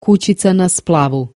Kućica na splavu.